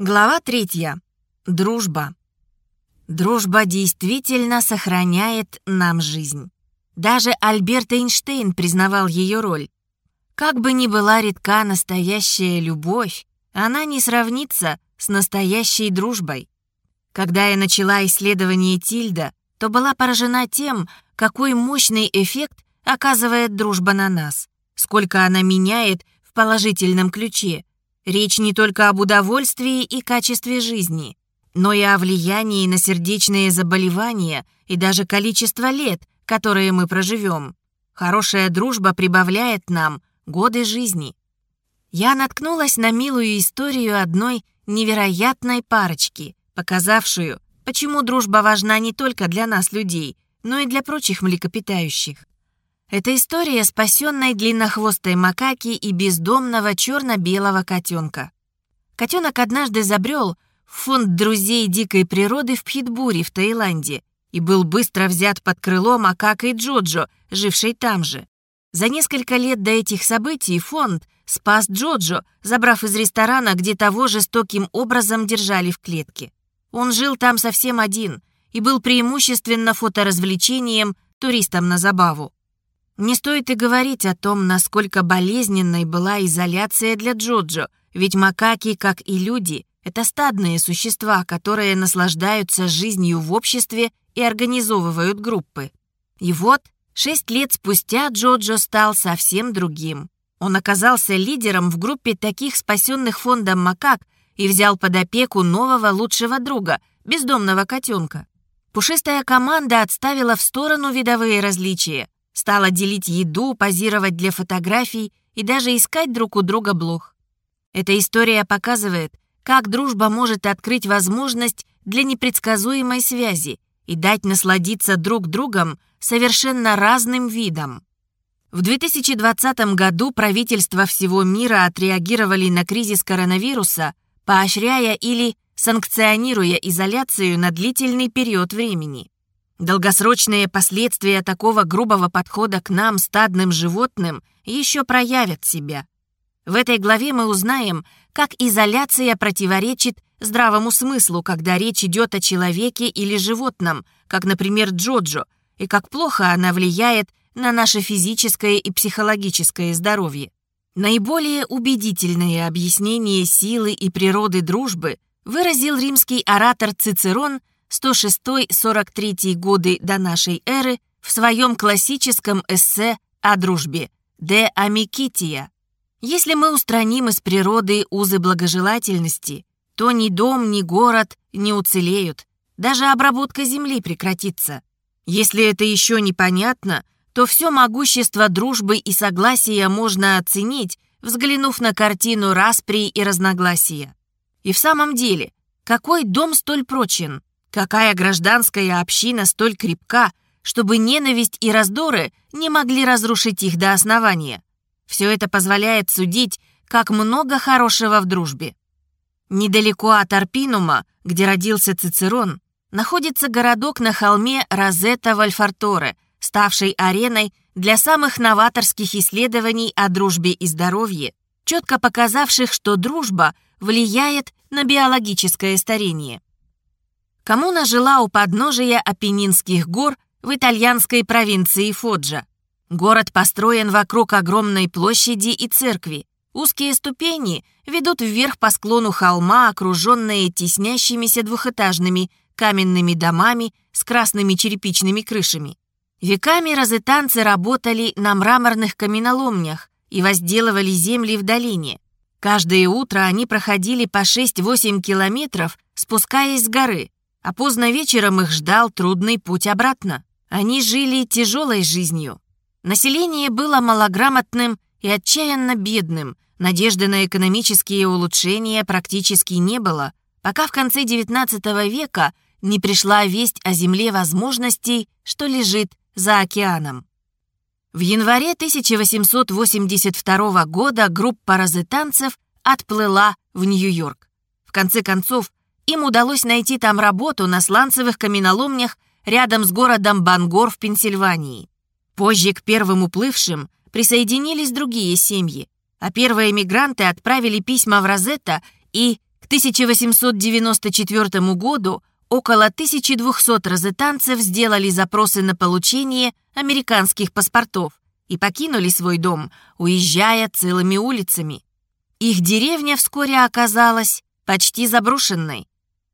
Глава третья. Дружба. Дружба действительно сохраняет нам жизнь. Даже Альберт Эйнштейн признавал ее роль. Как бы ни была редка настоящая любовь, она не сравнится с настоящей дружбой. Когда я начала исследование Тильда, то была поражена тем, какой мощный эффект оказывает дружба на нас, сколько она меняет в положительном ключе, Речь не только об удовольствии и качестве жизни, но и о влиянии на сердечные заболевания и даже количество лет, которые мы проживем. Хорошая дружба прибавляет нам годы жизни. Я наткнулась на милую историю одной невероятной парочки, показавшую, почему дружба важна не только для нас, людей, но и для прочих млекопитающих. Это история спасенной длиннохвостой макаки и бездомного черно-белого котенка. Котенок однажды забрел в фонд друзей дикой природы в Пхитбуре в Таиланде и был быстро взят под крыло макакой Джоджо, жившей там же. За несколько лет до этих событий фонд спас Джоджо, забрав из ресторана, где того жестоким образом держали в клетке. Он жил там совсем один и был преимущественно фоторазвлечением туристам на забаву. Не стоит и говорить о том, насколько болезненной была изоляция для Джоджо, ведь макаки, как и люди, это стадные существа, которые наслаждаются жизнью в обществе и организовывают группы. И вот, шесть лет спустя Джоджо стал совсем другим. Он оказался лидером в группе таких спасенных фондом макак и взял под опеку нового лучшего друга, бездомного котенка. Пушистая команда отставила в сторону видовые различия – Стала делить еду, позировать для фотографий и даже искать друг у друга блог. Эта история показывает, как дружба может открыть возможность для непредсказуемой связи и дать насладиться друг другом совершенно разным видом. В 2020 году правительства всего мира отреагировали на кризис коронавируса, поощряя или санкционируя изоляцию на длительный период времени. Долгосрочные последствия такого грубого подхода к нам, стадным животным, еще проявят себя. В этой главе мы узнаем, как изоляция противоречит здравому смыслу, когда речь идет о человеке или животном, как, например, Джоджо, и как плохо она влияет на наше физическое и психологическое здоровье. Наиболее убедительное объяснение силы и природы дружбы выразил римский оратор Цицерон 106-43 годы до нашей эры в своем классическом эссе о дружбе «De Amicitia». Если мы устраним из природы узы благожелательности, то ни дом, ни город не уцелеют, даже обработка земли прекратится. Если это еще непонятно, то все могущество дружбы и согласия можно оценить, взглянув на картину распри и разногласия. И в самом деле, какой дом столь прочен? Какая гражданская община столь крепка, чтобы ненависть и раздоры не могли разрушить их до основания? Все это позволяет судить, как много хорошего в дружбе. Недалеко от Арпинума, где родился Цицерон, находится городок на холме Розетта Вальфарторе, ставший ареной для самых новаторских исследований о дружбе и здоровье, четко показавших, что дружба влияет на биологическое старение. Коммуна жила у подножия Апеннинских гор в итальянской провинции Фоджа. Город построен вокруг огромной площади и церкви. Узкие ступени ведут вверх по склону холма, окруженные теснящимися двухэтажными каменными домами с красными черепичными крышами. Веками розетанцы работали на мраморных каменоломнях и возделывали земли в долине. Каждое утро они проходили по 6-8 километров, спускаясь с горы а поздно вечером их ждал трудный путь обратно. Они жили тяжелой жизнью. Население было малограмотным и отчаянно бедным, надежды на экономические улучшения практически не было, пока в конце XIX века не пришла весть о земле возможностей, что лежит за океаном. В январе 1882 года группа розетанцев отплыла в Нью-Йорк. В конце концов, им удалось найти там работу на сланцевых каменоломнях рядом с городом Бангор в Пенсильвании. Позже к первым уплывшим присоединились другие семьи, а первые мигранты отправили письма в Розетта и к 1894 году около 1200 розетанцев сделали запросы на получение американских паспортов и покинули свой дом, уезжая целыми улицами. Их деревня вскоре оказалась почти заброшенной.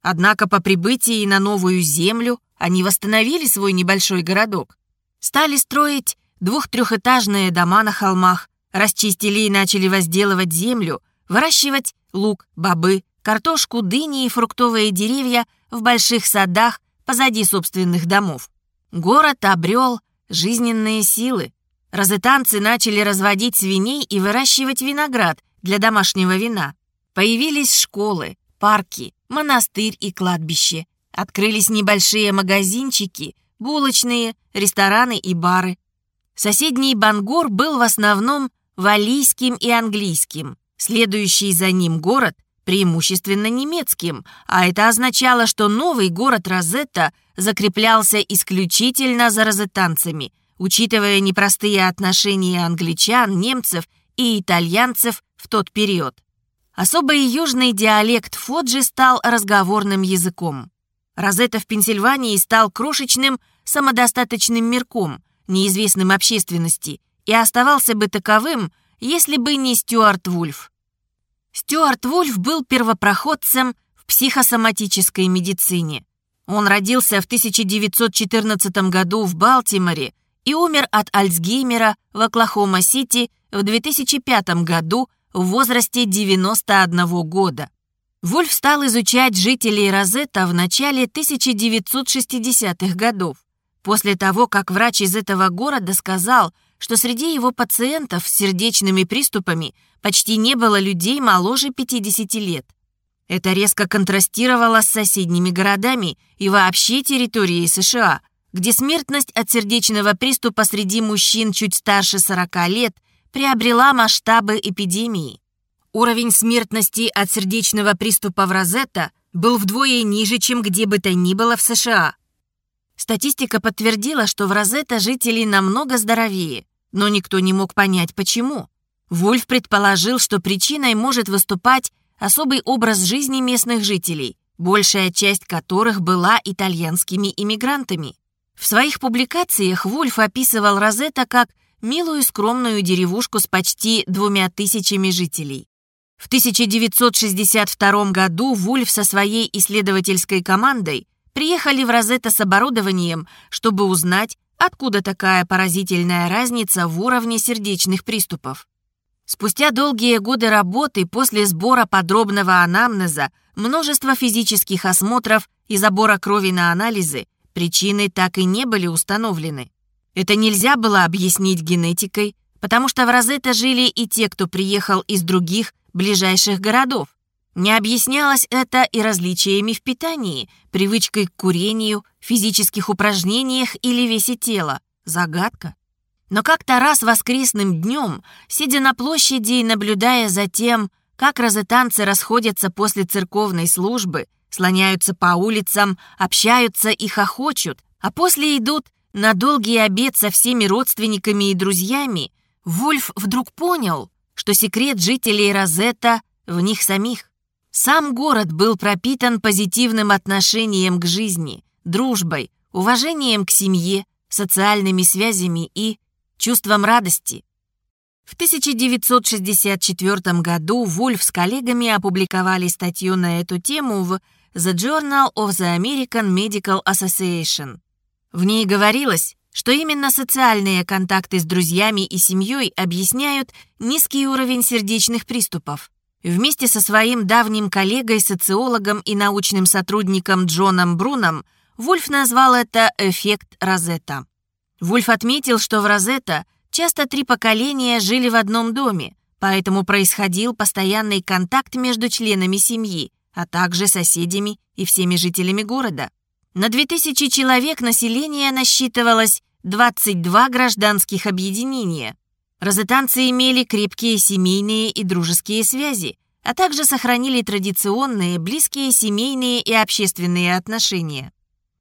Однако по прибытии на новую землю они восстановили свой небольшой городок. Стали строить двух-трехэтажные дома на холмах, расчистили и начали возделывать землю, выращивать лук, бобы, картошку, дыни и фруктовые деревья в больших садах позади собственных домов. Город обрел жизненные силы. Розетанцы начали разводить свиней и выращивать виноград для домашнего вина. Появились школы, парки, монастырь и кладбище. Открылись небольшие магазинчики, булочные, рестораны и бары. Соседний Бангор был в основном валийским и английским. Следующий за ним город преимущественно немецким, а это означало, что новый город Розетта закреплялся исключительно за розеттанцами, учитывая непростые отношения англичан, немцев и итальянцев в тот период. Особый южный диалект Фоджи стал разговорным языком. Розетта в Пенсильвании стал крошечным самодостаточным мирком, неизвестным общественности, и оставался бы таковым, если бы не Стюарт Вульф. Стюарт Вульф был первопроходцем в психосоматической медицине. Он родился в 1914 году в Балтиморе и умер от Альцгеймера в Оклахома-Сити в 2005 году в возрасте 91 года. Вульф стал изучать жителей Розетта в начале 1960-х годов, после того, как врач из этого города сказал, что среди его пациентов с сердечными приступами почти не было людей моложе 50 лет. Это резко контрастировало с соседними городами и вообще территорией США, где смертность от сердечного приступа среди мужчин чуть старше 40 лет приобрела масштабы эпидемии. Уровень смертности от сердечного приступа в Розетта был вдвое ниже, чем где бы то ни было в США. Статистика подтвердила, что в Розетта жители намного здоровее, но никто не мог понять, почему. Вольф предположил, что причиной может выступать особый образ жизни местных жителей, большая часть которых была итальянскими иммигрантами. В своих публикациях Вольф описывал Розетта как милую скромную деревушку с почти двумя тысячами жителей. В 1962 году Вульф со своей исследовательской командой приехали в Розетта с оборудованием, чтобы узнать, откуда такая поразительная разница в уровне сердечных приступов. Спустя долгие годы работы после сбора подробного анамнеза, множества физических осмотров и забора крови на анализы, причины так и не были установлены. Это нельзя было объяснить генетикой, потому что в Розетта жили и те, кто приехал из других, ближайших городов. Не объяснялось это и различиями в питании, привычкой к курению, физических упражнениях или весе тела. Загадка. Но как-то раз воскресным днем, сидя на площади и наблюдая за тем, как розетанцы расходятся после церковной службы, слоняются по улицам, общаются и хохочут, а после идут на долгий обед со всеми родственниками и друзьями, Вульф вдруг понял, что секрет жителей Розетта в них самих. Сам город был пропитан позитивным отношением к жизни, дружбой, уважением к семье, социальными связями и чувством радости. В 1964 году Вульф с коллегами опубликовали статью на эту тему в The Journal of the American Medical Association. В ней говорилось, что именно социальные контакты с друзьями и семьей объясняют низкий уровень сердечных приступов. Вместе со своим давним коллегой, социологом и научным сотрудником Джоном Бруном Вульф назвал это «эффект Розетта». Вульф отметил, что в Розетта часто три поколения жили в одном доме, поэтому происходил постоянный контакт между членами семьи, а также соседями и всеми жителями города. На 2000 человек население насчитывалось 22 гражданских объединения. Розетанцы имели крепкие семейные и дружеские связи, а также сохранили традиционные, близкие семейные и общественные отношения.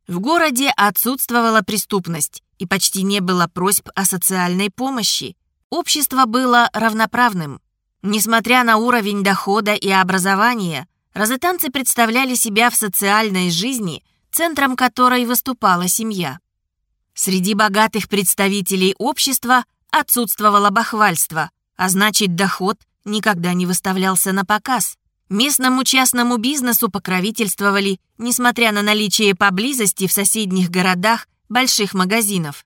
В городе отсутствовала преступность и почти не было просьб о социальной помощи. Общество было равноправным. Несмотря на уровень дохода и образования, розетанцы представляли себя в социальной жизни, центром которой выступала семья. Среди богатых представителей общества отсутствовало бахвальство, а значит, доход никогда не выставлялся на показ. Местному частному бизнесу покровительствовали, несмотря на наличие поблизости в соседних городах больших магазинов.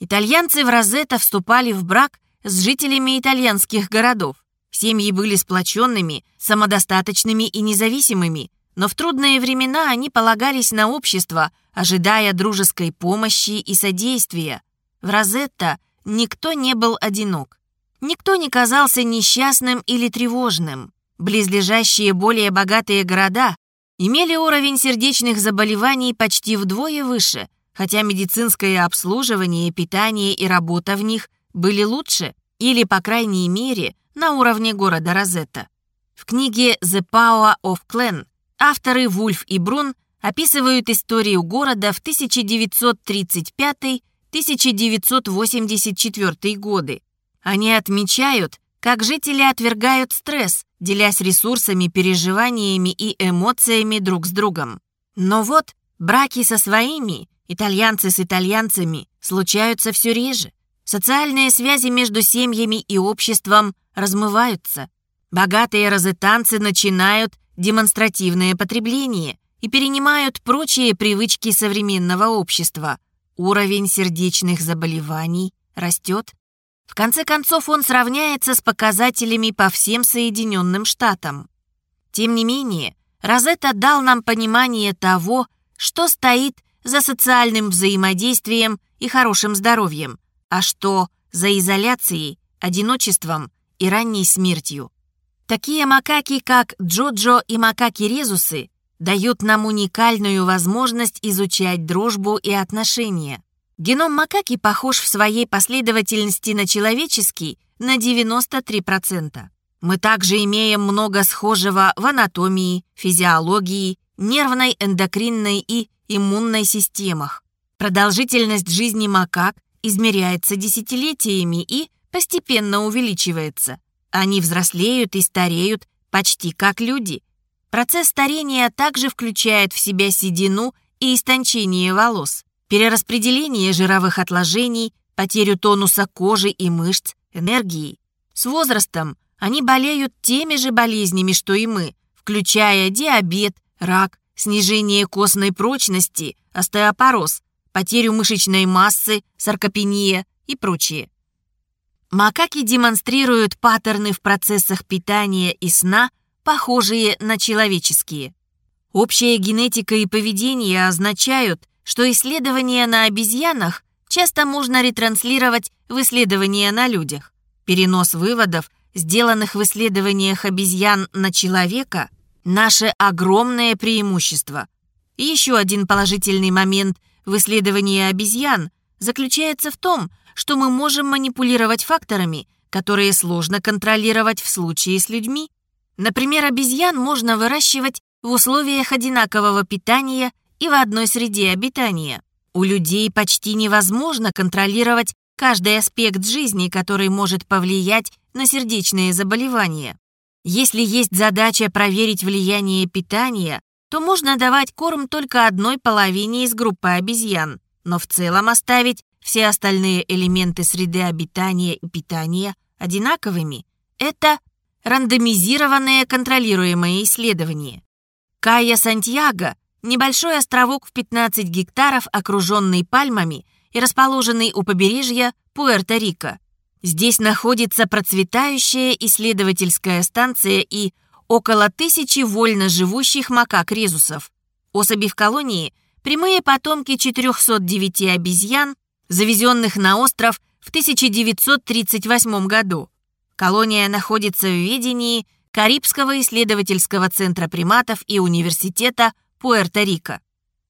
Итальянцы в Розетто вступали в брак с жителями итальянских городов. Семьи были сплоченными, самодостаточными и независимыми, но в трудные времена они полагались на общество, ожидая дружеской помощи и содействия. В Розетто никто не был одинок. Никто не казался несчастным или тревожным. Близлежащие более богатые города имели уровень сердечных заболеваний почти вдвое выше, хотя медицинское обслуживание, питание и работа в них были лучше или, по крайней мере, на уровне города Розетта. В книге «The Power of Clan» авторы Вульф и Брун описывают историю города в 1935-1984 годы. Они отмечают, как жители отвергают стресс, делясь ресурсами, переживаниями и эмоциями друг с другом. Но вот браки со своими, итальянцы с итальянцами, случаются все реже. Социальные связи между семьями и обществом размываются. Богатые розетанцы начинают демонстративное потребление и перенимают прочие привычки современного общества. Уровень сердечных заболеваний растет. В конце концов, он сравняется с показателями по всем Соединенным Штатам. Тем не менее, Розетта дал нам понимание того, что стоит за социальным взаимодействием и хорошим здоровьем, а что за изоляцией, одиночеством и ранней смертью. Такие макаки, как Джоджо и макаки-резусы, дают нам уникальную возможность изучать дружбу и отношения. Геном макаки похож в своей последовательности на человеческий на 93%. Мы также имеем много схожего в анатомии, физиологии, нервной, эндокринной и иммунной системах. Продолжительность жизни макак измеряется десятилетиями и постепенно увеличивается. Они взрослеют и стареют почти как люди. Процесс старения также включает в себя седину и истончение волос перераспределение жировых отложений, потерю тонуса кожи и мышц, энергии. С возрастом они болеют теми же болезнями, что и мы, включая диабет, рак, снижение костной прочности, остеопороз, потерю мышечной массы, саркопения и прочее. Макаки демонстрируют паттерны в процессах питания и сна, похожие на человеческие. Общая генетика и поведение означают, что исследования на обезьянах часто можно ретранслировать в исследования на людях. Перенос выводов, сделанных в исследованиях обезьян на человека, наше огромное преимущество. Еще один положительный момент в исследовании обезьян заключается в том, что мы можем манипулировать факторами, которые сложно контролировать в случае с людьми. Например, обезьян можно выращивать в условиях одинакового питания и в одной среде обитания. У людей почти невозможно контролировать каждый аспект жизни, который может повлиять на сердечные заболевания. Если есть задача проверить влияние питания, то можно давать корм только одной половине из группы обезьян, но в целом оставить все остальные элементы среды обитания и питания одинаковыми. Это рандомизированное контролируемое исследование. Кая Сантьяго Небольшой островок в 15 гектаров, окруженный пальмами и расположенный у побережья Пуэрто-Рико. Здесь находится процветающая исследовательская станция и около тысячи вольно живущих макак-резусов. Особи в колонии – прямые потомки 409 обезьян, завезенных на остров в 1938 году. Колония находится в ведении Карибского исследовательского центра приматов и университета Пуэрто-Рико.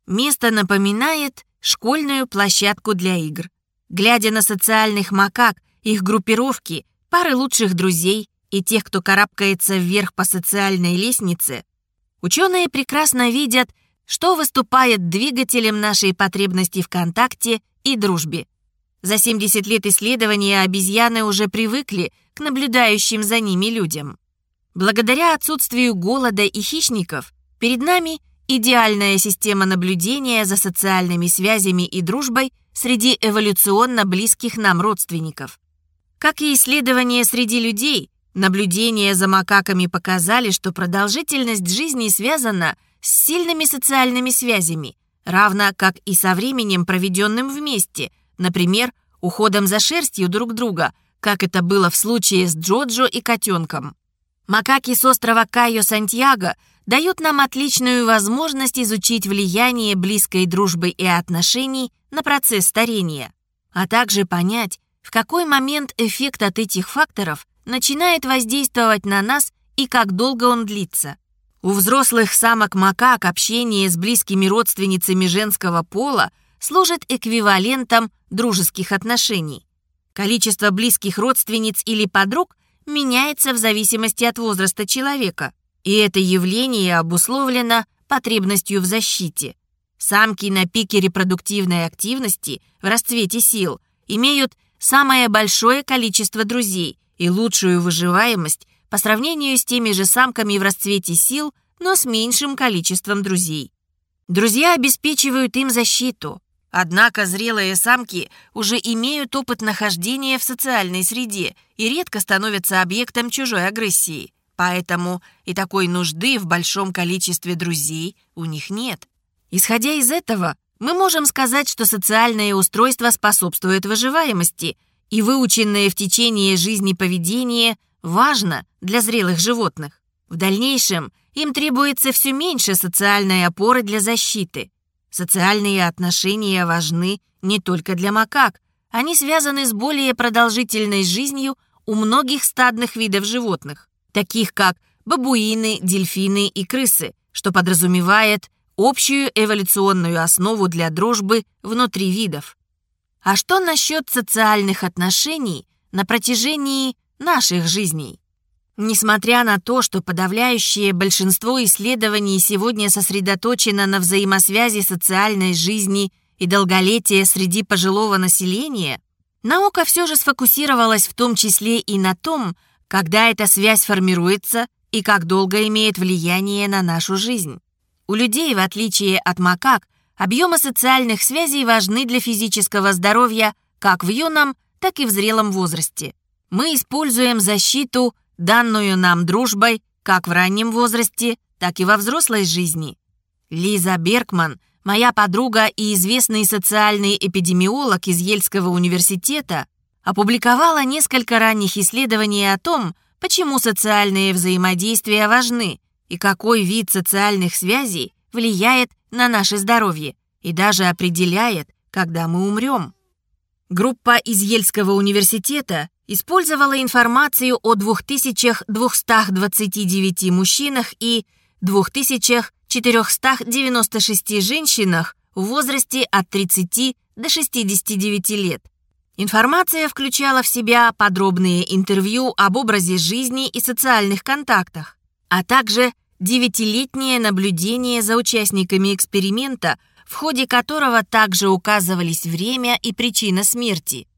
Место напоминает школьную площадку для игр. Глядя на социальных макак, их группировки, пары лучших друзей и тех, кто карабкается вверх по социальной лестнице, ученые прекрасно видят, что выступает двигателем нашей потребности в контакте и дружбе. За 70 лет исследования обезьяны уже привыкли к наблюдающим за ними людям. Благодаря отсутствию голода и хищников перед нами идеальная система наблюдения за социальными связями и дружбой среди эволюционно близких нам родственников. Как и исследования среди людей, наблюдения за макаками показали, что продолжительность жизни связана с сильными социальными связями, равно как и со временем, проведенным вместе, например, уходом за шерстью друг друга, как это было в случае с Джоджо и котенком. Макаки с острова Кайо-Сантьяго дают нам отличную возможность изучить влияние близкой дружбы и отношений на процесс старения, а также понять, в какой момент эффект от этих факторов начинает воздействовать на нас и как долго он длится. У взрослых самок-макак общение с близкими родственницами женского пола служит эквивалентом дружеских отношений. Количество близких родственниц или подруг меняется в зависимости от возраста человека, и это явление обусловлено потребностью в защите. Самки на пике репродуктивной активности в расцвете сил имеют самое большое количество друзей и лучшую выживаемость по сравнению с теми же самками в расцвете сил, но с меньшим количеством друзей. Друзья обеспечивают им защиту. Однако зрелые самки уже имеют опыт нахождения в социальной среде и редко становятся объектом чужой агрессии. Поэтому и такой нужды в большом количестве друзей у них нет. Исходя из этого, мы можем сказать, что социальное устройство способствует выживаемости, и выученное в течение жизни поведение важно для зрелых животных. В дальнейшем им требуется все меньше социальной опоры для защиты. Социальные отношения важны не только для макак, они связаны с более продолжительной жизнью у многих стадных видов животных, таких как бабуины, дельфины и крысы, что подразумевает общую эволюционную основу для дружбы внутри видов. А что насчет социальных отношений на протяжении наших жизней? Несмотря на то, что подавляющее большинство исследований сегодня сосредоточено на взаимосвязи социальной жизни и долголетия среди пожилого населения, наука все же сфокусировалась в том числе и на том, когда эта связь формируется и как долго имеет влияние на нашу жизнь. У людей, в отличие от макак, объемы социальных связей важны для физического здоровья как в юном, так и в зрелом возрасте. Мы используем защиту, данную нам дружбой, как в раннем возрасте, так и во взрослой жизни. Лиза Бергман, моя подруга и известный социальный эпидемиолог из Ельского университета, опубликовала несколько ранних исследований о том, почему социальные взаимодействия важны и какой вид социальных связей влияет на наше здоровье и даже определяет, когда мы умрем. Группа из Ельского университета использовала информацию о 2229 мужчинах и 2496 женщинах в возрасте от 30 до 69 лет. Информация включала в себя подробные интервью об образе жизни и социальных контактах, а также девятилетнее наблюдение за участниками эксперимента, в ходе которого также указывались время и причина смерти.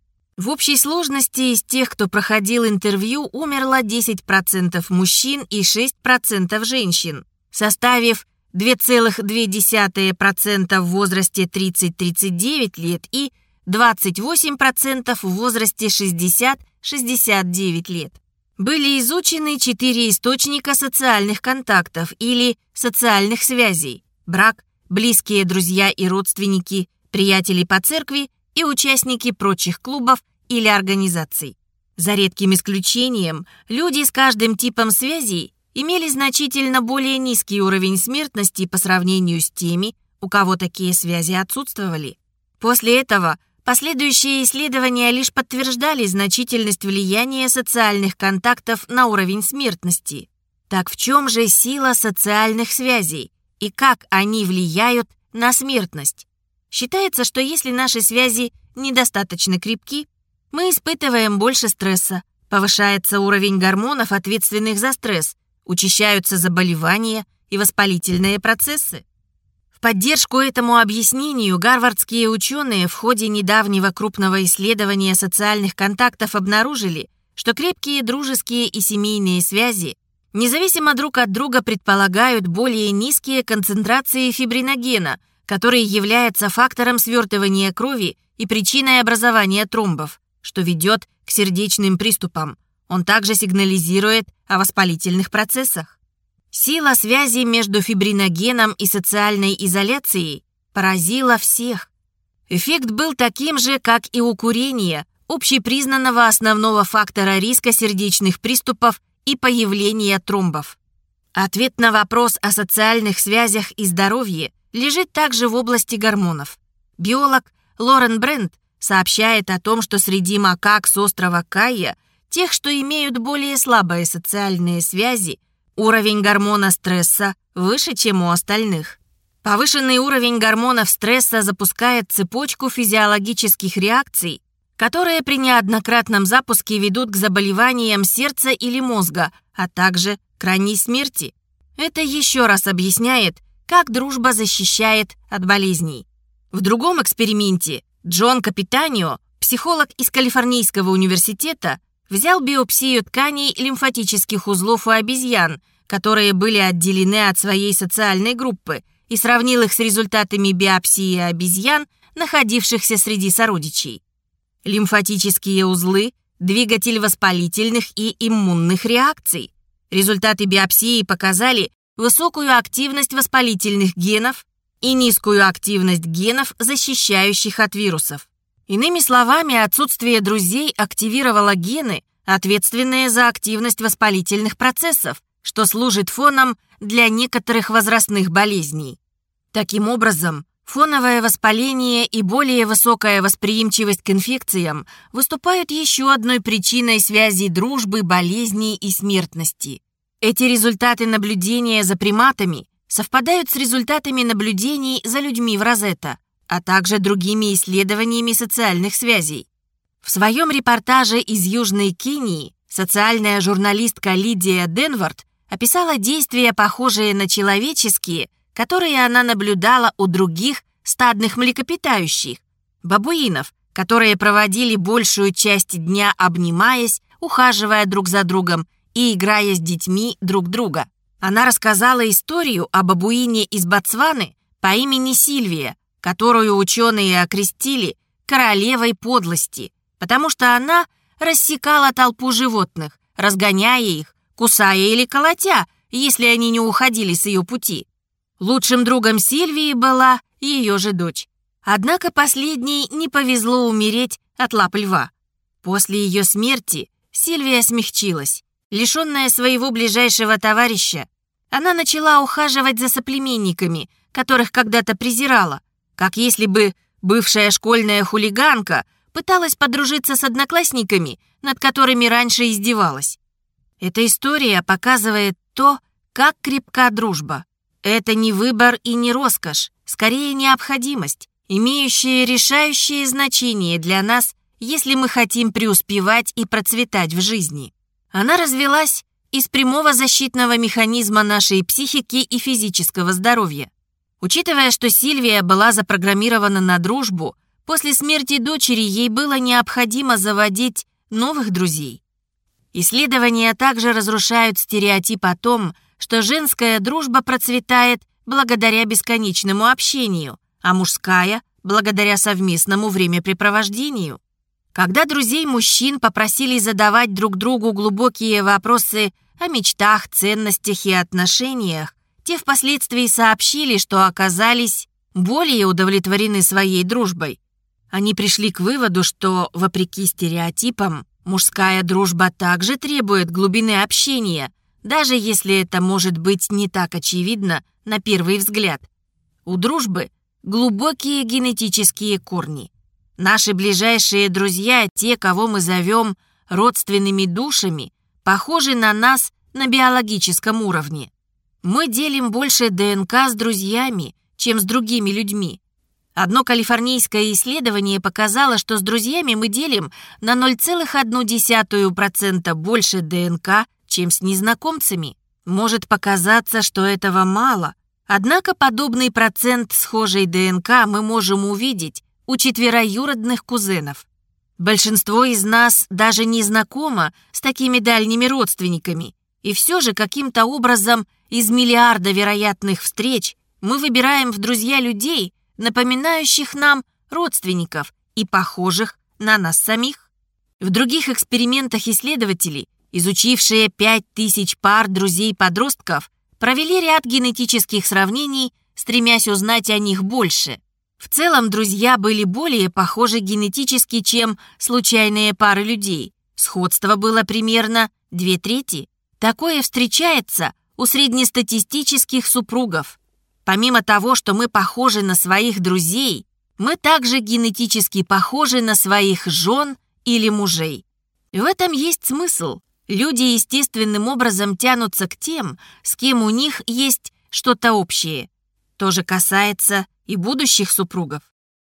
В общей сложности из тех, кто проходил интервью, умерло 10% мужчин и 6% женщин, составив 2,2% в возрасте 30-39 лет и 28% в возрасте 60-69 лет. Были изучены четыре источника социальных контактов или социальных связей – брак, близкие друзья и родственники, приятели по церкви и участники прочих клубов или организаций. За редким исключением, люди с каждым типом связей имели значительно более низкий уровень смертности по сравнению с теми, у кого такие связи отсутствовали. После этого – Последующие исследования лишь подтверждали значительность влияния социальных контактов на уровень смертности. Так в чем же сила социальных связей и как они влияют на смертность? Считается, что если наши связи недостаточно крепки, мы испытываем больше стресса, повышается уровень гормонов, ответственных за стресс, учащаются заболевания и воспалительные процессы. Поддержку этому объяснению гарвардские ученые в ходе недавнего крупного исследования социальных контактов обнаружили, что крепкие дружеские и семейные связи независимо друг от друга предполагают более низкие концентрации фибриногена, который является фактором свертывания крови и причиной образования тромбов, что ведет к сердечным приступам. Он также сигнализирует о воспалительных процессах. Сила связи между фибриногеном и социальной изоляцией поразила всех. Эффект был таким же, как и у курения, общепризнанного основного фактора риска сердечных приступов и появления тромбов. Ответ на вопрос о социальных связях и здоровье лежит также в области гормонов. Биолог Лорен Брент сообщает о том, что среди макак с острова Кайя, тех, что имеют более слабые социальные связи, уровень гормона стресса выше, чем у остальных. Повышенный уровень гормонов стресса запускает цепочку физиологических реакций, которые при неоднократном запуске ведут к заболеваниям сердца или мозга, а также к ранней смерти. Это еще раз объясняет, как дружба защищает от болезней. В другом эксперименте Джон Капитанио, психолог из Калифорнийского университета, взял биопсию тканей лимфатических узлов у обезьян, которые были отделены от своей социальной группы, и сравнил их с результатами биопсии обезьян, находившихся среди сородичей. Лимфатические узлы – двигатель воспалительных и иммунных реакций. Результаты биопсии показали высокую активность воспалительных генов и низкую активность генов, защищающих от вирусов. Иными словами, отсутствие друзей активировало гены, ответственные за активность воспалительных процессов, что служит фоном для некоторых возрастных болезней. Таким образом, Фоновое воспаление и более высокая восприимчивость к инфекциям выступают еще одной причиной связи дружбы, болезней и смертности. Эти результаты наблюдения за приматами совпадают с результатами наблюдений за людьми в Розетта, а также другими исследованиями социальных связей. В своем репортаже из Южной Кении социальная журналистка Лидия Денвард описала действия, похожие на человеческие – которые она наблюдала у других стадных млекопитающих, бабуинов, которые проводили большую часть дня обнимаясь, ухаживая друг за другом и играя с детьми друг друга. Она рассказала историю о бабуине из Ботсваны по имени Сильвия, которую ученые окрестили королевой подлости, потому что она рассекала толпу животных, разгоняя их, кусая или колотя, если они не уходили с ее пути. Лучшим другом Сильвии была ее же дочь. Однако последней не повезло умереть от лап льва. После ее смерти Сильвия смягчилась. Лишенная своего ближайшего товарища, она начала ухаживать за соплеменниками, которых когда-то презирала, как если бы бывшая школьная хулиганка пыталась подружиться с одноклассниками, над которыми раньше издевалась. Эта история показывает то, как крепка дружба. Это не выбор и не роскошь, скорее необходимость, имеющая решающее значение для нас, если мы хотим преуспевать и процветать в жизни. Она развелась из прямого защитного механизма нашей психики и физического здоровья. Учитывая, что Сильвия была запрограммирована на дружбу, после смерти дочери ей было необходимо заводить новых друзей. Исследования также разрушают стереотип о том, что женская дружба процветает благодаря бесконечному общению, а мужская — благодаря совместному времяпрепровождению. Когда друзей мужчин попросили задавать друг другу глубокие вопросы о мечтах, ценностях и отношениях, те впоследствии сообщили, что оказались более удовлетворены своей дружбой. Они пришли к выводу, что, вопреки стереотипам, мужская дружба также требует глубины общения, даже если это может быть не так очевидно на первый взгляд. У дружбы глубокие генетические корни. Наши ближайшие друзья, те, кого мы зовем родственными душами, похожи на нас на биологическом уровне. Мы делим больше ДНК с друзьями, чем с другими людьми. Одно калифорнийское исследование показало, что с друзьями мы делим на 0,1% больше ДНК, чем с незнакомцами. Может показаться, что этого мало, однако подобный процент схожей ДНК мы можем увидеть у четвероюродных кузенов. Большинство из нас даже не знакомо с такими дальними родственниками, И все же каким-то образом из миллиарда вероятных встреч мы выбираем в друзья людей, напоминающих нам родственников и похожих на нас самих. В других экспериментах исследователи, изучившие 5000 пар друзей-подростков, провели ряд генетических сравнений, стремясь узнать о них больше. В целом, друзья были более похожи генетически, чем случайные пары людей. Сходство было примерно две трети. Такое встречается у среднестатистических супругов. Помимо того, что мы похожи на своих друзей, мы также генетически похожи на своих жен или мужей. В этом есть смысл. Люди естественным образом тянутся к тем, с кем у них есть что-то общее. То же касается и будущих супругов.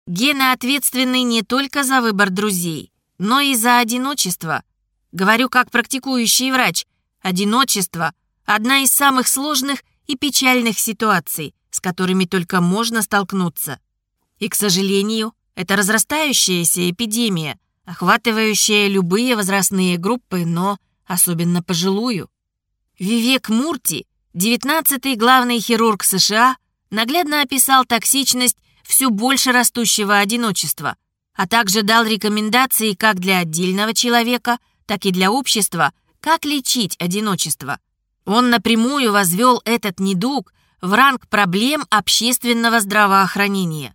Гены ответственны не только за выбор друзей, но и за одиночество. Говорю как практикующий врач, Одиночество – одна из самых сложных и печальных ситуаций, с которыми только можно столкнуться. И, к сожалению, это разрастающаяся эпидемия, охватывающая любые возрастные группы, но особенно пожилую. Вивек Мурти, 19-й главный хирург США, наглядно описал токсичность все больше растущего одиночества, а также дал рекомендации как для отдельного человека, так и для общества – как лечить одиночество? Он напрямую возвел этот недуг в ранг проблем общественного здравоохранения.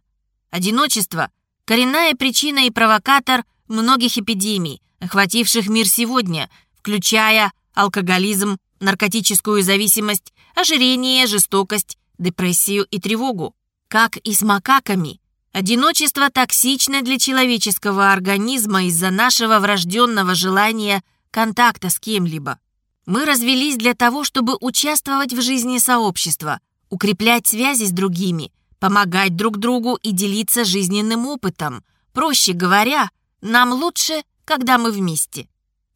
Одиночество – коренная причина и провокатор многих эпидемий, охвативших мир сегодня, включая алкоголизм, наркотическую зависимость, ожирение, жестокость, депрессию и тревогу. Как и с макаками, одиночество токсично для человеческого организма из-за нашего врожденного желания – контакта с кем-либо. Мы развелись для того, чтобы участвовать в жизни сообщества, укреплять связи с другими, помогать друг другу и делиться жизненным опытом. Проще говоря, нам лучше, когда мы вместе.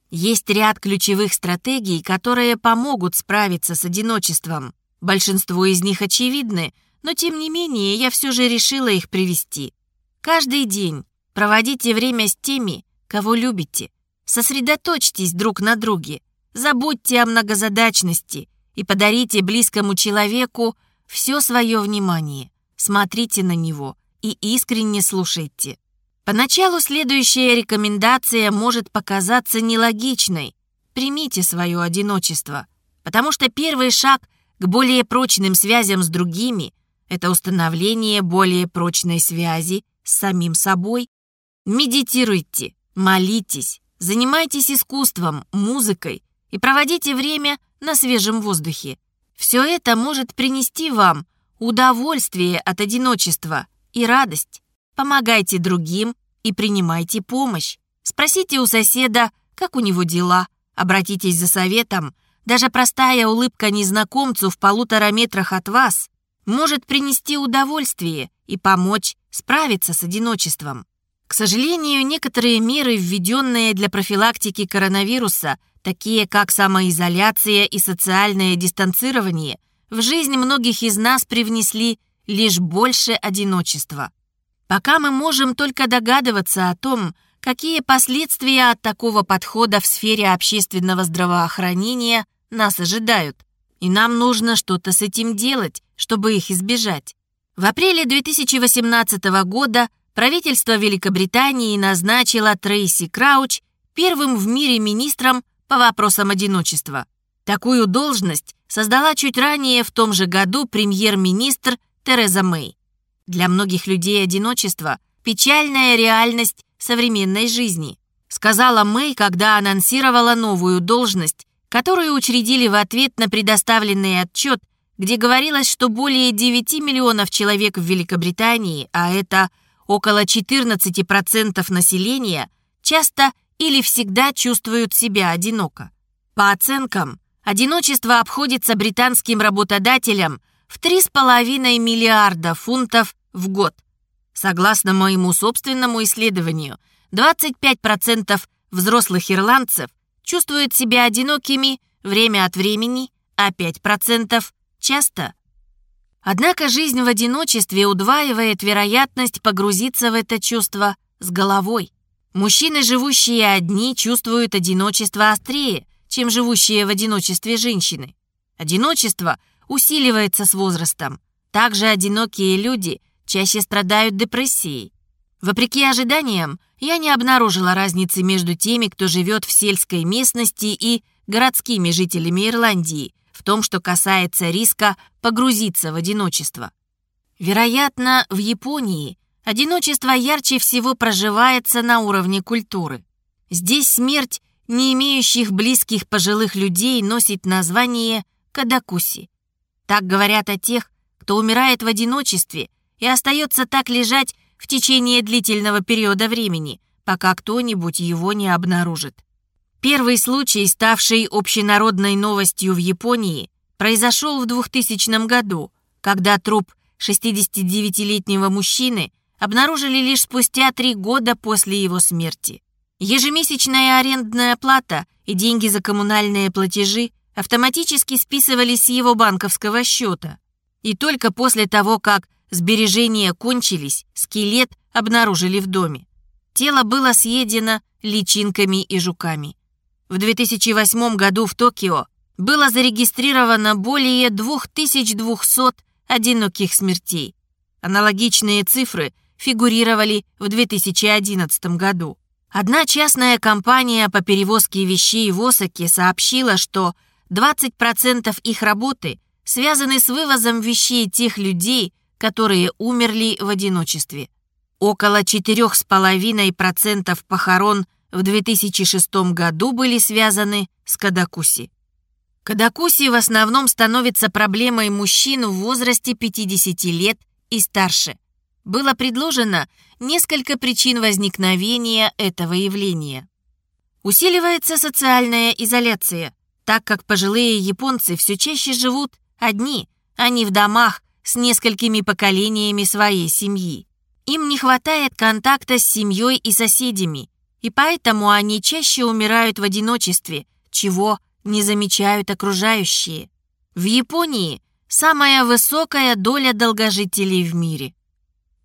Есть ряд ключевых стратегий, которые помогут справиться с одиночеством. Большинство из них очевидны, но тем не менее я все же решила их привести. Каждый день проводите время с теми, кого любите. Сосредоточьтесь друг на друге, забудьте о многозадачности и подарите близкому человеку все свое внимание. Смотрите на него и искренне слушайте. Поначалу следующая рекомендация может показаться нелогичной. Примите свое одиночество, потому что первый шаг к более прочным связям с другими – это установление более прочной связи с самим собой. Медитируйте, молитесь, Занимайтесь искусством, музыкой и проводите время на свежем воздухе. Все это может принести вам удовольствие от одиночества и радость. Помогайте другим и принимайте помощь. Спросите у соседа, как у него дела. Обратитесь за советом. Даже простая улыбка незнакомцу в полутора метрах от вас может принести удовольствие и помочь справиться с одиночеством. К сожалению, некоторые меры, введенные для профилактики коронавируса, такие как самоизоляция и социальное дистанцирование, в жизнь многих из нас привнесли лишь больше одиночества. Пока мы можем только догадываться о том, какие последствия от такого подхода в сфере общественного здравоохранения нас ожидают, и нам нужно что-то с этим делать, чтобы их избежать. В апреле 2018 года правительство Великобритании назначило Трейси Крауч первым в мире министром по вопросам одиночества. Такую должность создала чуть ранее в том же году премьер-министр Тереза Мэй. Для многих людей одиночество – печальная реальность современной жизни, сказала Мэй, когда анонсировала новую должность, которую учредили в ответ на предоставленный отчет, где говорилось, что более 9 миллионов человек в Великобритании, а это – около 14% населения часто или всегда чувствуют себя одиноко. По оценкам, одиночество обходится британским работодателям в 3,5 миллиарда фунтов в год. Согласно моему собственному исследованию, 25% взрослых ирландцев чувствуют себя одинокими время от времени, а 5% часто. Однако жизнь в одиночестве удваивает вероятность погрузиться в это чувство с головой. Мужчины, живущие одни, чувствуют одиночество острее, чем живущие в одиночестве женщины. Одиночество усиливается с возрастом. Также одинокие люди чаще страдают депрессией. Вопреки ожиданиям, я не обнаружила разницы между теми, кто живет в сельской местности и городскими жителями Ирландии, в том, что касается риска погрузиться в одиночество. Вероятно, в Японии одиночество ярче всего проживается на уровне культуры. Здесь смерть не имеющих близких пожилых людей носит название кадакуси. Так говорят о тех, кто умирает в одиночестве и остается так лежать в течение длительного периода времени, пока кто-нибудь его не обнаружит. Первый случай, ставший общенародной новостью в Японии, произошел в 2000 году, когда труп 69-летнего мужчины обнаружили лишь спустя три года после его смерти. Ежемесячная арендная плата и деньги за коммунальные платежи автоматически списывались с его банковского счета. И только после того, как сбережения кончились, скелет обнаружили в доме. Тело было съедено личинками и жуками. В 2008 году в Токио было зарегистрировано более 2200 одиноких смертей. Аналогичные цифры фигурировали в 2011 году. Одна частная компания по перевозке вещей в Осаке сообщила, что 20% их работы связаны с вывозом вещей тех людей, которые умерли в одиночестве. Около 4,5% похорон в 2006 году были связаны с Кадакуси. Кадакуси в основном становится проблемой мужчин в возрасте 50 лет и старше. Было предложено несколько причин возникновения этого явления. Усиливается социальная изоляция, так как пожилые японцы все чаще живут одни, а не в домах с несколькими поколениями своей семьи. Им не хватает контакта с семьей и соседями, и поэтому они чаще умирают в одиночестве, чего не замечают окружающие. В Японии самая высокая доля долгожителей в мире.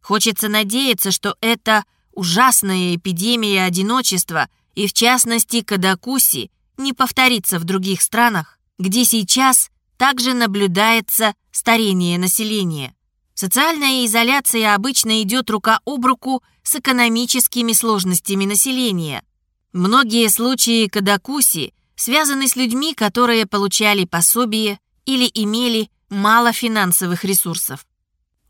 Хочется надеяться, что эта ужасная эпидемия одиночества и, в частности, Кадакуси, не повторится в других странах, где сейчас также наблюдается старение населения. Социальная изоляция обычно идет рука об руку с экономическими сложностями населения. Многие случаи кадакуси связаны с людьми, которые получали пособие или имели мало финансовых ресурсов.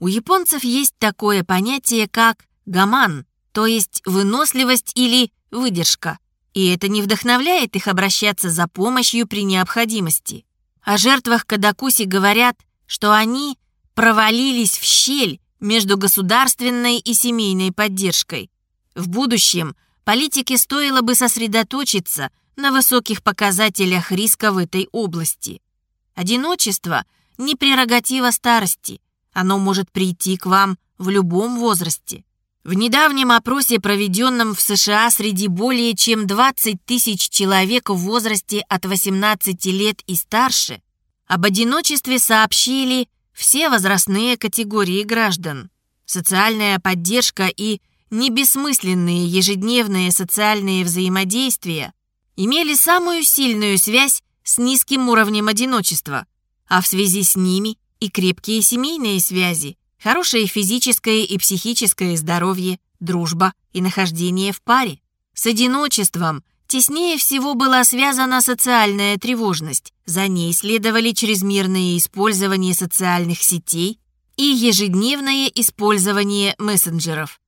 У японцев есть такое понятие, как гаман, то есть выносливость или выдержка, и это не вдохновляет их обращаться за помощью при необходимости. О жертвах кадакуси говорят, что они провалились в щель между государственной и семейной поддержкой. В будущем политике стоило бы сосредоточиться на высоких показателях риска в этой области. Одиночество – не прерогатива старости. Оно может прийти к вам в любом возрасте. В недавнем опросе, проведенном в США среди более чем 20 тысяч человек в возрасте от 18 лет и старше, об одиночестве сообщили все возрастные категории граждан. Социальная поддержка и небессмысленные ежедневные социальные взаимодействия имели самую сильную связь с низким уровнем одиночества, а в связи с ними и крепкие семейные связи, хорошее физическое и психическое здоровье, дружба и нахождение в паре. С одиночеством Теснее всего была связана социальная тревожность. За ней следовали чрезмерное использование социальных сетей и ежедневное использование мессенджеров.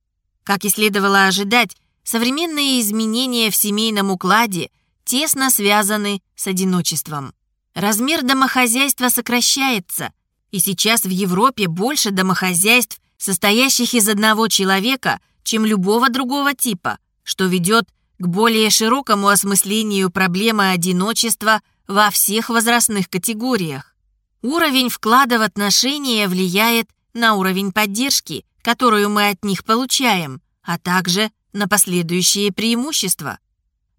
Как и следовало ожидать, современные изменения в семейном укладе тесно связаны с одиночеством. Размер домохозяйства сокращается, и сейчас в Европе больше домохозяйств, состоящих из одного человека, чем любого другого типа, что ведет к более широкому осмыслению проблемы одиночества во всех возрастных категориях. Уровень вклада в отношения влияет на уровень поддержки, которую мы от них получаем, а также на последующие преимущества.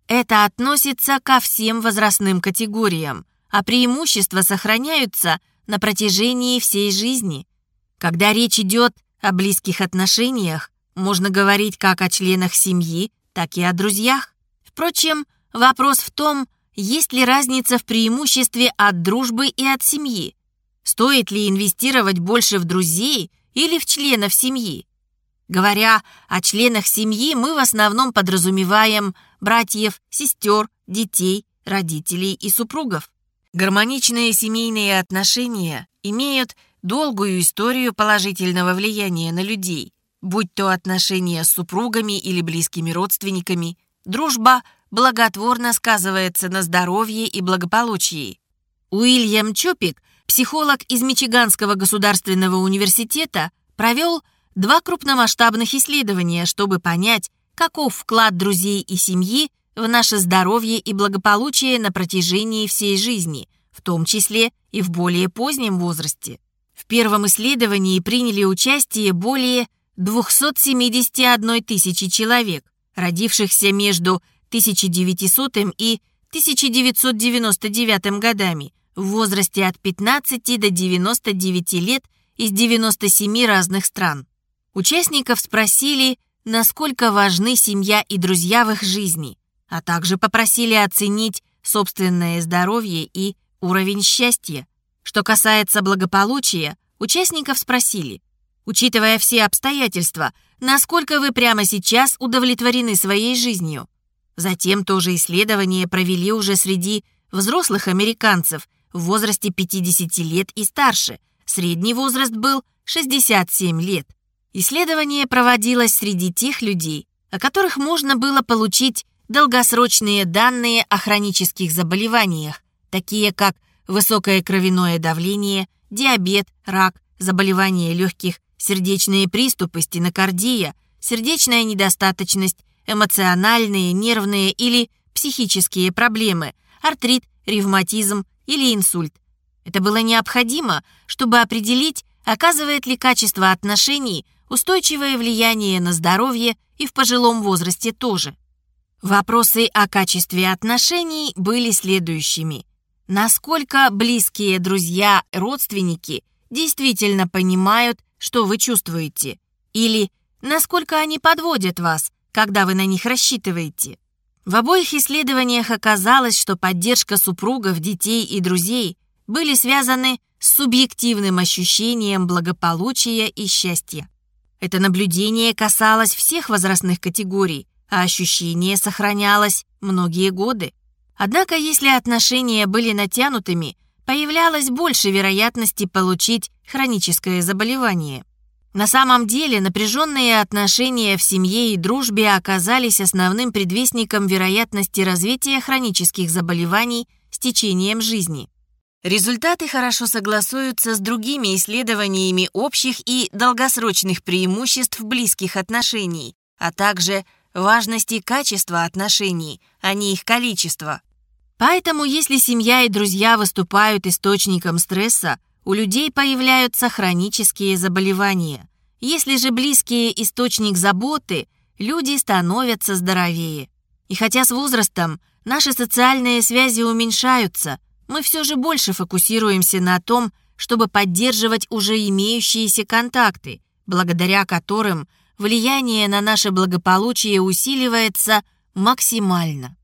Это относится ко всем возрастным категориям, а преимущества сохраняются на протяжении всей жизни. Когда речь идет о близких отношениях, можно говорить как о членах семьи, так и о друзьях. Впрочем, вопрос в том, есть ли разница в преимуществе от дружбы и от семьи? Стоит ли инвестировать больше в друзей или в членов семьи? Говоря о членах семьи, мы в основном подразумеваем братьев, сестер, детей, родителей и супругов. Гармоничные семейные отношения имеют долгую историю положительного влияния на людей, будь то отношения с супругами или близкими родственниками, дружба благотворно сказывается на здоровье и благополучии. Уильям Чопик, психолог из Мичиганского государственного университета, провел два крупномасштабных исследования, чтобы понять, каков вклад друзей и семьи в наше здоровье и благополучие на протяжении всей жизни, в том числе и в более позднем возрасте. В первом исследовании приняли участие более 271 тысячи человек, родившихся между 1900 и 1999 годами в возрасте от 15 до 99 лет из 97 разных стран. Участников спросили, насколько важны семья и друзья в их жизни, а также попросили оценить собственное здоровье и уровень счастья. Что касается благополучия, участников спросили, учитывая все обстоятельства, насколько вы прямо сейчас удовлетворены своей жизнью. Затем тоже исследование провели уже среди взрослых американцев в возрасте 50 лет и старше. Средний возраст был 67 лет. Исследование проводилось среди тех людей, о которых можно было получить долгосрочные данные о хронических заболеваниях, такие как высокое кровяное давление, диабет, рак, заболевания легких, сердечные приступы, стенокардия, сердечная недостаточность, эмоциональные, нервные или психические проблемы, артрит, ревматизм или инсульт. Это было необходимо, чтобы определить, оказывает ли качество отношений устойчивое влияние на здоровье и в пожилом возрасте тоже. Вопросы о качестве отношений были следующими. Насколько близкие друзья, родственники действительно понимают, что вы чувствуете? Или насколько они подводят вас, когда вы на них рассчитываете. В обоих исследованиях оказалось, что поддержка супругов, детей и друзей были связаны с субъективным ощущением благополучия и счастья. Это наблюдение касалось всех возрастных категорий, а ощущение сохранялось многие годы. Однако, если отношения были натянутыми, появлялось больше вероятности получить хроническое заболевание. На самом деле напряженные отношения в семье и дружбе оказались основным предвестником вероятности развития хронических заболеваний с течением жизни. Результаты хорошо согласуются с другими исследованиями общих и долгосрочных преимуществ близких отношений, а также важности качества отношений, а не их количества. Поэтому, если семья и друзья выступают источником стресса, у людей появляются хронические заболевания. Если же близкие источник заботы, люди становятся здоровее. И хотя с возрастом наши социальные связи уменьшаются, мы все же больше фокусируемся на том, чтобы поддерживать уже имеющиеся контакты, благодаря которым влияние на наше благополучие усиливается максимально.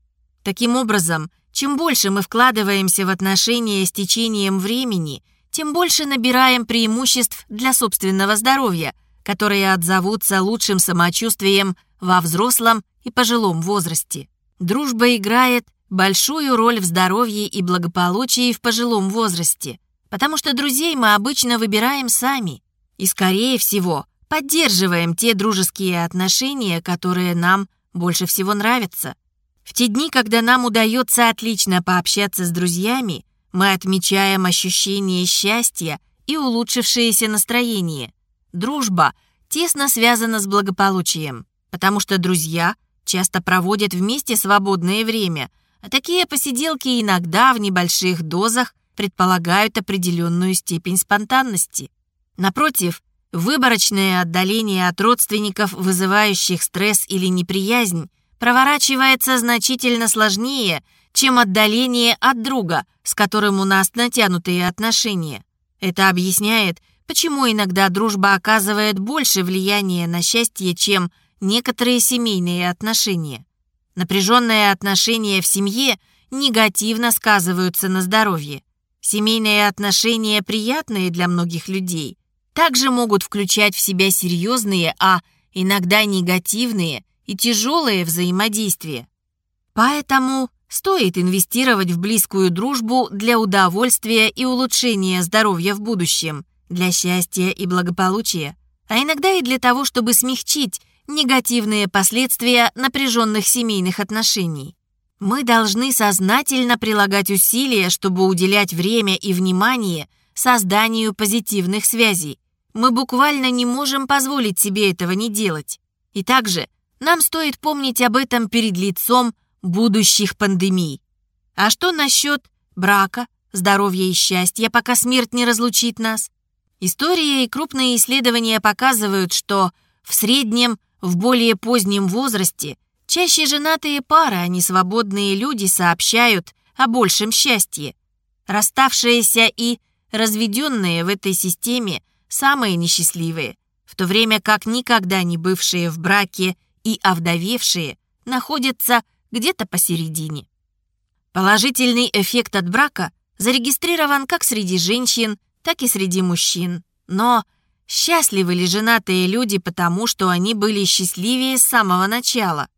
Таким образом, чем больше мы вкладываемся в отношения с течением времени – тем больше набираем преимуществ для собственного здоровья, которые отзовутся лучшим самочувствием во взрослом и пожилом возрасте. Дружба играет большую роль в здоровье и благополучии в пожилом возрасте, потому что друзей мы обычно выбираем сами и, скорее всего, поддерживаем те дружеские отношения, которые нам больше всего нравятся. В те дни, когда нам удается отлично пообщаться с друзьями, мы отмечаем ощущение счастья и улучшившееся настроение. Дружба тесно связана с благополучием, потому что друзья часто проводят вместе свободное время, а такие посиделки иногда в небольших дозах предполагают определенную степень спонтанности. Напротив, выборочное отдаление от родственников, вызывающих стресс или неприязнь, проворачивается значительно сложнее – чем отдаление от друга, с которым у нас натянутые отношения. Это объясняет, почему иногда дружба оказывает больше влияния на счастье, чем некоторые семейные отношения. Напряженные отношения в семье негативно сказываются на здоровье. Семейные отношения, приятные для многих людей, также могут включать в себя серьезные, а иногда негативные и тяжелые взаимодействия. Поэтому стоит инвестировать в близкую дружбу для удовольствия и улучшения здоровья в будущем, для счастья и благополучия, а иногда и для того, чтобы смягчить негативные последствия напряженных семейных отношений. Мы должны сознательно прилагать усилия, чтобы уделять время и внимание созданию позитивных связей. Мы буквально не можем позволить себе этого не делать. И также нам стоит помнить об этом перед лицом будущих пандемий. А что насчет брака, здоровья и счастья, пока смерть не разлучит нас? История и крупные исследования показывают, что в среднем в более позднем возрасте чаще женатые пары, а не свободные люди сообщают о большем счастье. Расставшиеся и разведенные в этой системе самые несчастливые, в то время как никогда не бывшие в браке и овдовевшие находятся где-то посередине. Положительный эффект от брака зарегистрирован как среди женщин, так и среди мужчин. Но счастливы ли женатые люди потому, что они были счастливее с самого начала?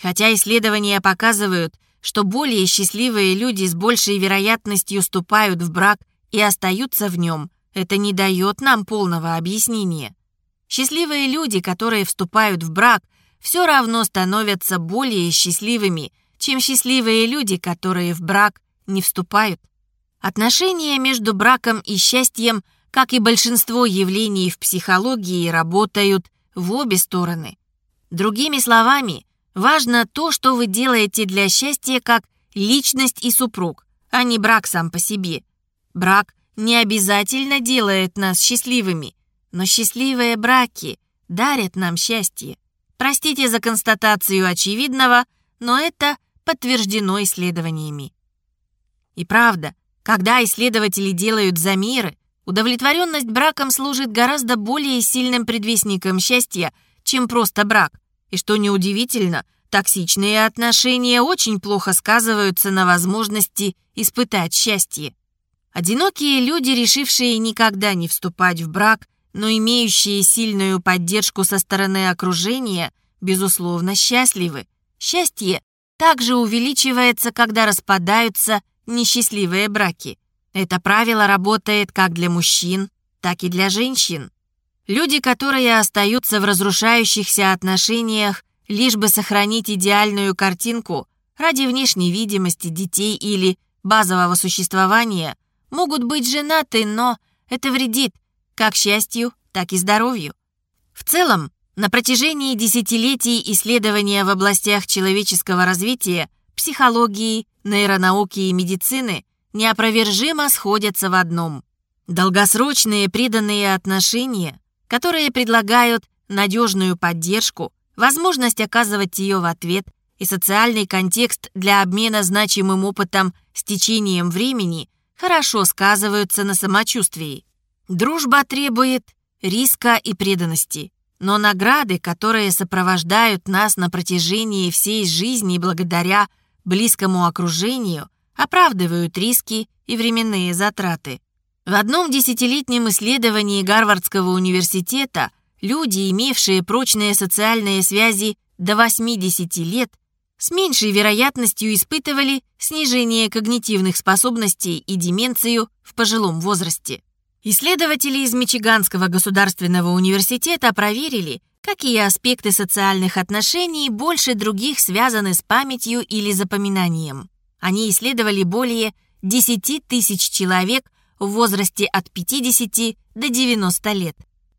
Хотя исследования показывают, что более счастливые люди с большей вероятностью вступают в брак и остаются в нем, это не дает нам полного объяснения. Счастливые люди, которые вступают в брак, все равно становятся более счастливыми, чем счастливые люди, которые в брак не вступают. Отношения между браком и счастьем, как и большинство явлений в психологии, работают в обе стороны. Другими словами, важно то, что вы делаете для счастья как личность и супруг, а не брак сам по себе. Брак не обязательно делает нас счастливыми, но счастливые браки дарят нам счастье. Простите за констатацию очевидного, но это подтверждено исследованиями. И правда, когда исследователи делают замеры, удовлетворенность браком служит гораздо более сильным предвестником счастья, чем просто брак. И что неудивительно, токсичные отношения очень плохо сказываются на возможности испытать счастье. Одинокие люди, решившие никогда не вступать в брак, но имеющие сильную поддержку со стороны окружения, безусловно, счастливы. Счастье также увеличивается, когда распадаются несчастливые браки. Это правило работает как для мужчин, так и для женщин. Люди, которые остаются в разрушающихся отношениях, лишь бы сохранить идеальную картинку ради внешней видимости детей или базового существования, могут быть женаты, но это вредит как счастью, так и здоровью. В целом, на протяжении десятилетий исследования в областях человеческого развития, психологии, нейронауки и медицины неопровержимо сходятся в одном. Долгосрочные преданные отношения, которые предлагают надежную поддержку, возможность оказывать ее в ответ и социальный контекст для обмена значимым опытом с течением времени хорошо сказываются на самочувствии. Дружба требует риска и преданности, но награды, которые сопровождают нас на протяжении всей жизни благодаря близкому окружению, оправдывают риски и временные затраты. В одном десятилетнем исследовании Гарвардского университета люди, имевшие прочные социальные связи до 80 лет, с меньшей вероятностью испытывали снижение когнитивных способностей и деменцию в пожилом возрасте. Исследователи из Мичиганского государственного университета проверили, какие аспекты социальных отношений больше других связаны с памятью или запоминанием. Они исследовали более 10 тысяч человек в возрасте от 50 до 90 лет.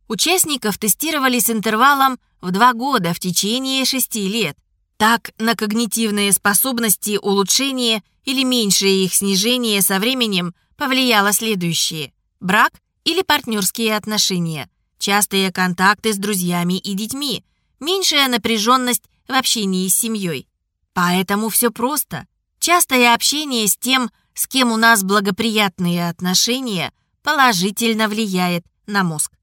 Участников тестировали с интервалом в 2 года в течение 6 лет. Так, на когнитивные способности улучшение или меньшее их снижение со временем повлияло следующее – брак или партнерские отношения, частые контакты с друзьями и детьми, меньшая напряженность в общении с семьей. Поэтому все просто. Частое общение с тем, с кем у нас благоприятные отношения, положительно влияет на мозг.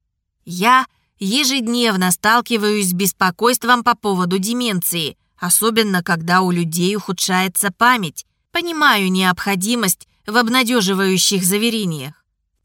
Я ежедневно сталкиваюсь с беспокойством по поводу деменции, особенно когда у людей ухудшается память, понимаю необходимость в обнадеживающих заверениях.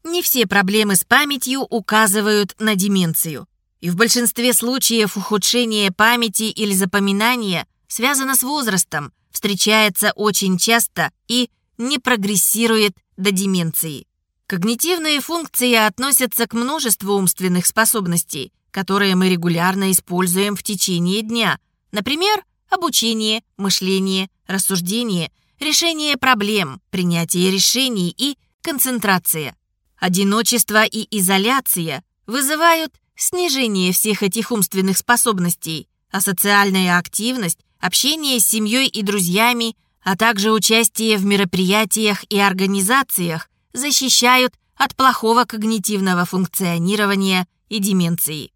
Не все проблемы с памятью указывают на деменцию. И в большинстве случаев ухудшение памяти или запоминания связано с возрастом, встречается очень часто и не прогрессирует до деменции. Когнитивные функции относятся к множеству умственных способностей, которые мы регулярно используем в течение дня. Например, обучение, мышление, рассуждение, решение проблем, принятие решений и концентрация. Одиночество и изоляция вызывают снижение всех этих умственных способностей, а социальная активность, общение с семьей и друзьями, а также участие в мероприятиях и организациях защищают от плохого когнитивного функционирования и деменции.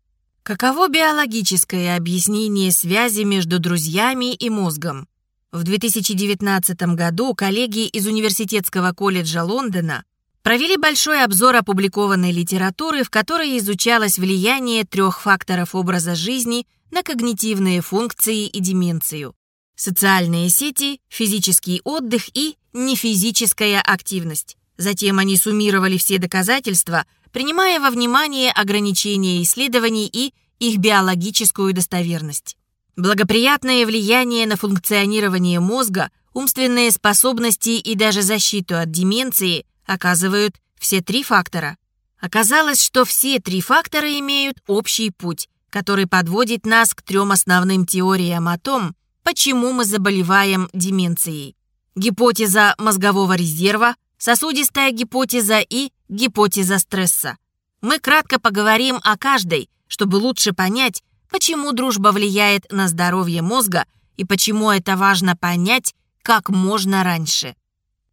Каково биологическое объяснение связи между друзьями и мозгом? В 2019 году коллеги из Университетского колледжа Лондона провели большой обзор опубликованной литературы, в которой изучалось влияние трех факторов образа жизни на когнитивные функции и деменцию. Социальные сети, физический отдых и нефизическая активность. Затем они суммировали все доказательства, принимая во внимание ограничения исследований и их биологическую достоверность. Благоприятное влияние на функционирование мозга, умственные способности и даже защиту от деменции оказывают все три фактора. Оказалось, что все три фактора имеют общий путь, который подводит нас к трем основным теориям о том, почему мы заболеваем деменцией. Гипотеза мозгового резерва, сосудистая гипотеза и гипотеза стресса. Мы кратко поговорим о каждой, чтобы лучше понять, почему дружба влияет на здоровье мозга и почему это важно понять как можно раньше.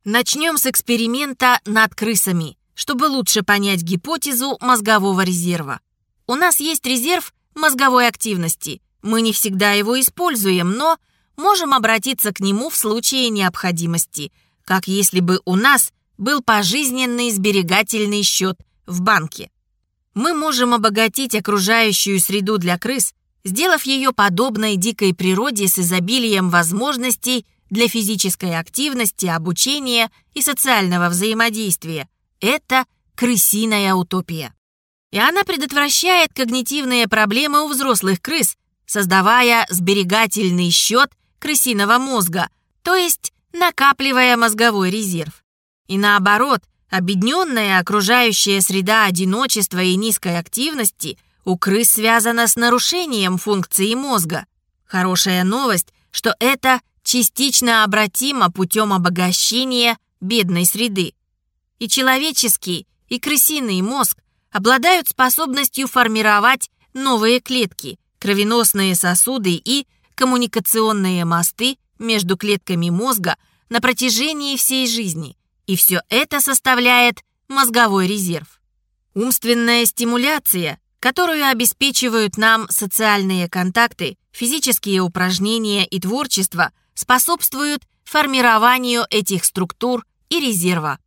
Начнем с эксперимента над крысами, чтобы лучше понять гипотезу мозгового резерва. У нас есть резерв мозговой активности. Мы не всегда его используем, но можем обратиться к нему в случае необходимости, как если бы у нас был пожизненный сберегательный счет в банке. Мы можем обогатить окружающую среду для крыс, сделав ее подобной дикой природе с изобилием возможностей для физической активности, обучения и социального взаимодействия. Это крысиная утопия. И она предотвращает когнитивные проблемы у взрослых крыс, создавая сберегательный счет крысиного мозга, то есть накапливая мозговой резерв. И наоборот, обедненная окружающая среда одиночества и низкой активности у крыс связана с нарушением функции мозга. Хорошая новость, что это частично обратимо путем обогащения бедной среды. И человеческий, и крысиный мозг обладают способностью формировать новые клетки, кровеносные сосуды и коммуникационные мосты между клетками мозга на протяжении всей жизни. И все это составляет мозговой резерв. Умственная стимуляция, которую обеспечивают нам социальные контакты, физические упражнения и творчество – способствуют формированию этих структур и резерва.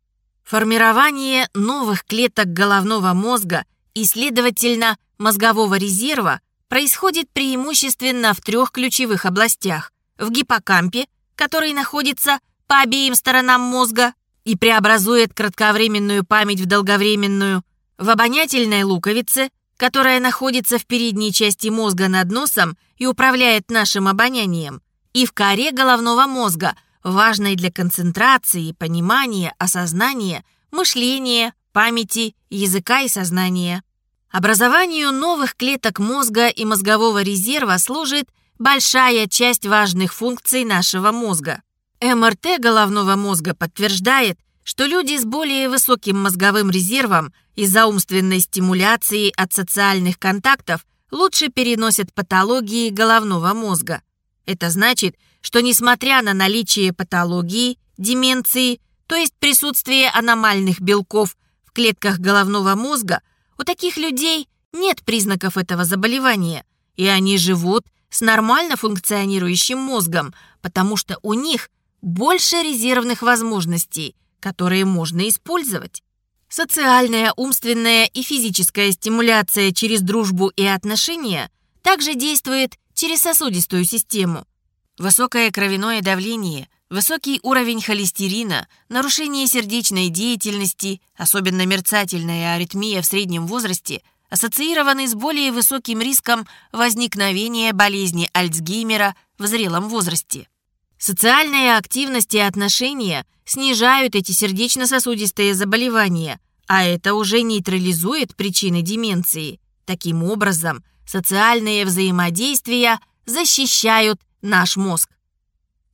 Формирование новых клеток головного мозга и, следовательно, мозгового резерва происходит преимущественно в трех ключевых областях. В гиппокампе, который находится по обеим сторонам мозга и преобразует кратковременную память в долговременную, в обонятельной луковице, которая находится в передней части мозга над носом и управляет нашим обонянием, и в коре головного мозга, важной для концентрации, понимания, осознания, мышления, памяти, языка и сознания. Образованию новых клеток мозга и мозгового резерва служит большая часть важных функций нашего мозга. МРТ головного мозга подтверждает, что люди с более высоким мозговым резервом из-за умственной стимуляции от социальных контактов лучше переносят патологии головного мозга. Это значит, что несмотря на наличие патологии, деменции, то есть присутствие аномальных белков в клетках головного мозга, у таких людей нет признаков этого заболевания, и они живут с нормально функционирующим мозгом, потому что у них больше резервных возможностей, которые можно использовать. Социальная, умственная и физическая стимуляция через дружбу и отношения также действует через сосудистую систему. Высокое кровяное давление, Высокий уровень холестерина, нарушение сердечной деятельности, особенно мерцательная аритмия в среднем возрасте, ассоциированы с более высоким риском возникновения болезни Альцгеймера в зрелом возрасте. Социальная активность и отношения снижают эти сердечно-сосудистые заболевания, а это уже нейтрализует причины деменции. Таким образом, социальные взаимодействия защищают наш мозг.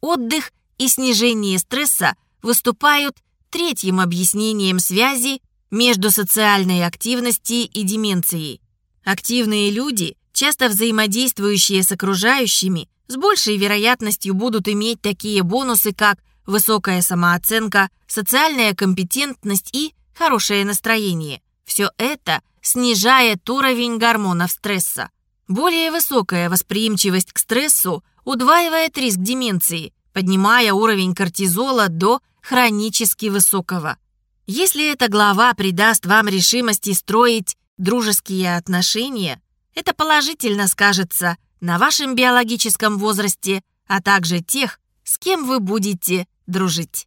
Отдых и снижение стресса выступают третьим объяснением связи между социальной активностью и деменцией. Активные люди, часто взаимодействующие с окружающими, с большей вероятностью будут иметь такие бонусы, как высокая самооценка, социальная компетентность и хорошее настроение. Все это снижает уровень гормонов стресса. Более высокая восприимчивость к стрессу удваивает риск деменции, поднимая уровень кортизола до хронически высокого. Если эта глава придаст вам решимости строить дружеские отношения, это положительно скажется на вашем биологическом возрасте, а также тех, с кем вы будете дружить.